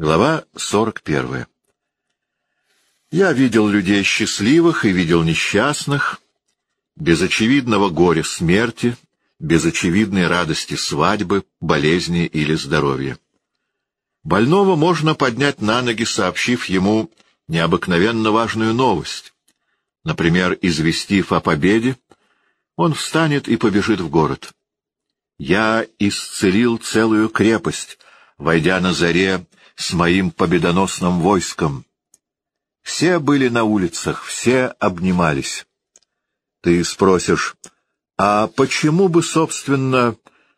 Глава 41. Я видел людей счастливых и видел несчастных, без очевидного горя смерти, без очевидной радости свадьбы, болезни или здоровья. Больного можно поднять на ноги, сообщив ему необыкновенно важную новость. Например, известив о победе, он встанет и побежит в город. Я исцелил целую крепость, войдя на заре с моим победоносным войском. Все были на улицах, все обнимались. Ты спросишь, а почему бы, собственно,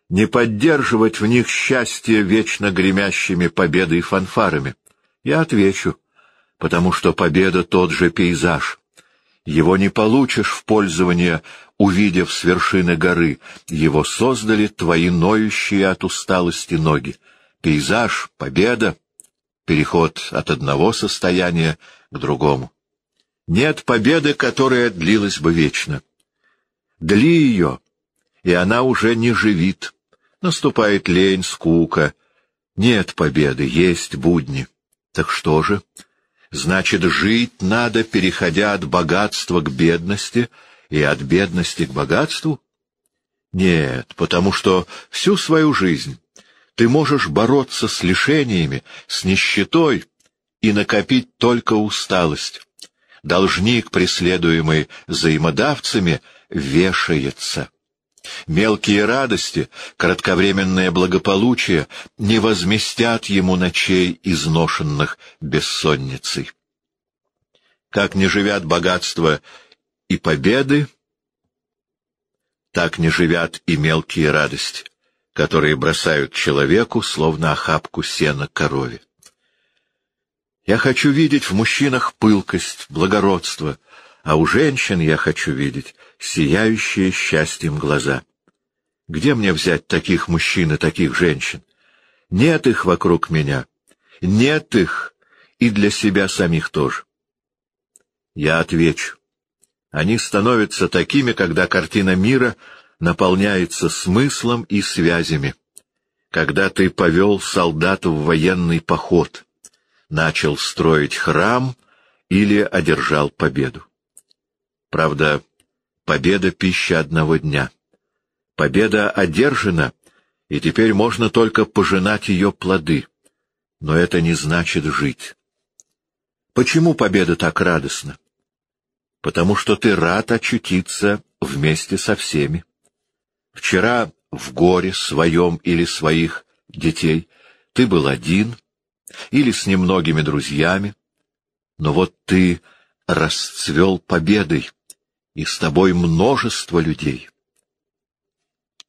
не поддерживать в них счастье вечно гремящими победой и фанфарами? Я отвечу, потому что победа — тот же пейзаж. Его не получишь в пользование, увидев с вершины горы. Его создали твои ноющие от усталости ноги. Пейзаж — победа переход от одного состояния к другому. Нет победы, которая длилась бы вечно. Дли ее, и она уже не живит. Наступает лень, скука. Нет победы, есть будни. Так что же? Значит, жить надо, переходя от богатства к бедности и от бедности к богатству? Нет, потому что всю свою жизнь ты можешь бороться с лишениями, с нищетой и накопить только усталость. Должник, преследуемый взаимодавцами, вешается. Мелкие радости, кратковременное благополучие не возместят ему ночей, изношенных бессонницей. Как не живят богатства и победы, так не живят и мелкие радости которые бросают человеку, словно охапку сена корове. Я хочу видеть в мужчинах пылкость, благородство, а у женщин я хочу видеть сияющие счастьем глаза. Где мне взять таких мужчин и таких женщин? Нет их вокруг меня. Нет их и для себя самих тоже. Я отвечу. Они становятся такими, когда картина мира — наполняется смыслом и связями. Когда ты повел солдат в военный поход, начал строить храм или одержал победу. Правда, победа — пища одного дня. Победа одержана, и теперь можно только пожинать ее плоды. Но это не значит жить. Почему победа так радостна? Потому что ты рад очутиться вместе со всеми. Вчера в горе своем или своих детей ты был один или с немногими друзьями, но вот ты расцвел победой, и с тобой множество людей.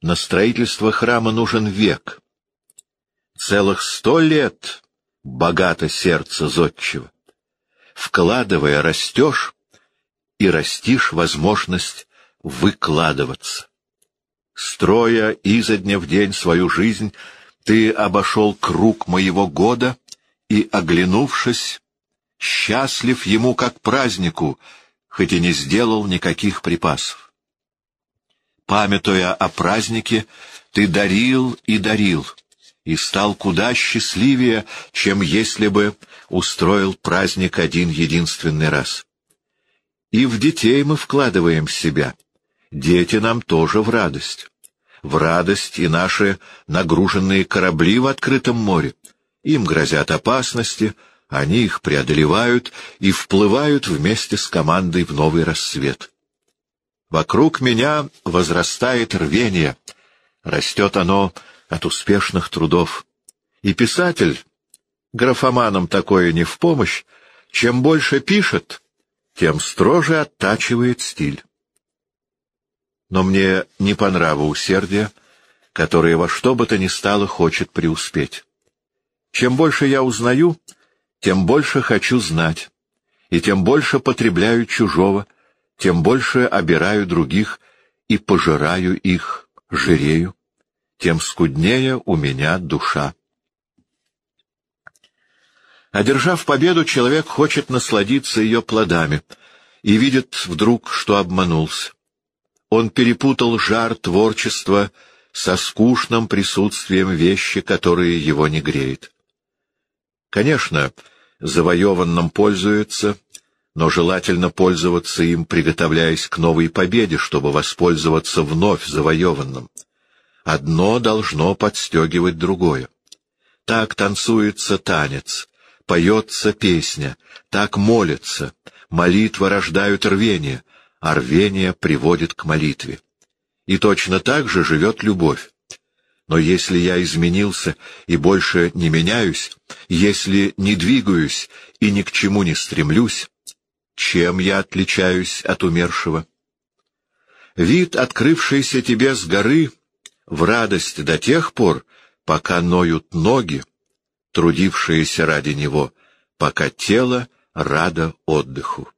На строительство храма нужен век. Целых сто лет богато сердце зодчего. Вкладывая, растешь и растишь возможность выкладываться. Строя изо дня в день свою жизнь, ты обошел круг моего года и, оглянувшись, счастлив ему как празднику, хоть и не сделал никаких припасов. Памятуя о празднике, ты дарил и дарил, и стал куда счастливее, чем если бы устроил праздник один единственный раз. И в детей мы вкладываем себя — дети нам тоже в радость. В радость и наши нагруженные корабли в открытом море. Им грозят опасности, они их преодолевают и вплывают вместе с командой в новый рассвет. Вокруг меня возрастает рвение, растет оно от успешных трудов. И писатель, графоманам такое не в помощь, чем больше пишет, тем строже оттачивает стиль но мне не по нраву усердие, которое во что бы то ни стало хочет преуспеть. Чем больше я узнаю, тем больше хочу знать, и тем больше потребляю чужого, тем больше обираю других и пожираю их, жирею, тем скуднее у меня душа. Одержав победу, человек хочет насладиться ее плодами и видит вдруг, что обманулся. Он перепутал жар творчества со скучным присутствием вещи, которые его не греет. Конечно, завоеванным пользуется, но желательно пользоваться им, приготовляясь к новой победе, чтобы воспользоваться вновь завоеванным. Одно должно подстегивать другое. Так танцуется танец, поется песня, так молится, молитва рождают рвение, а рвение приводит к молитве. И точно так же живет любовь. Но если я изменился и больше не меняюсь, если не двигаюсь и ни к чему не стремлюсь, чем я отличаюсь от умершего? Вид, открывшийся тебе с горы, в радость до тех пор, пока ноют ноги, трудившиеся ради него, пока тело радо отдыху.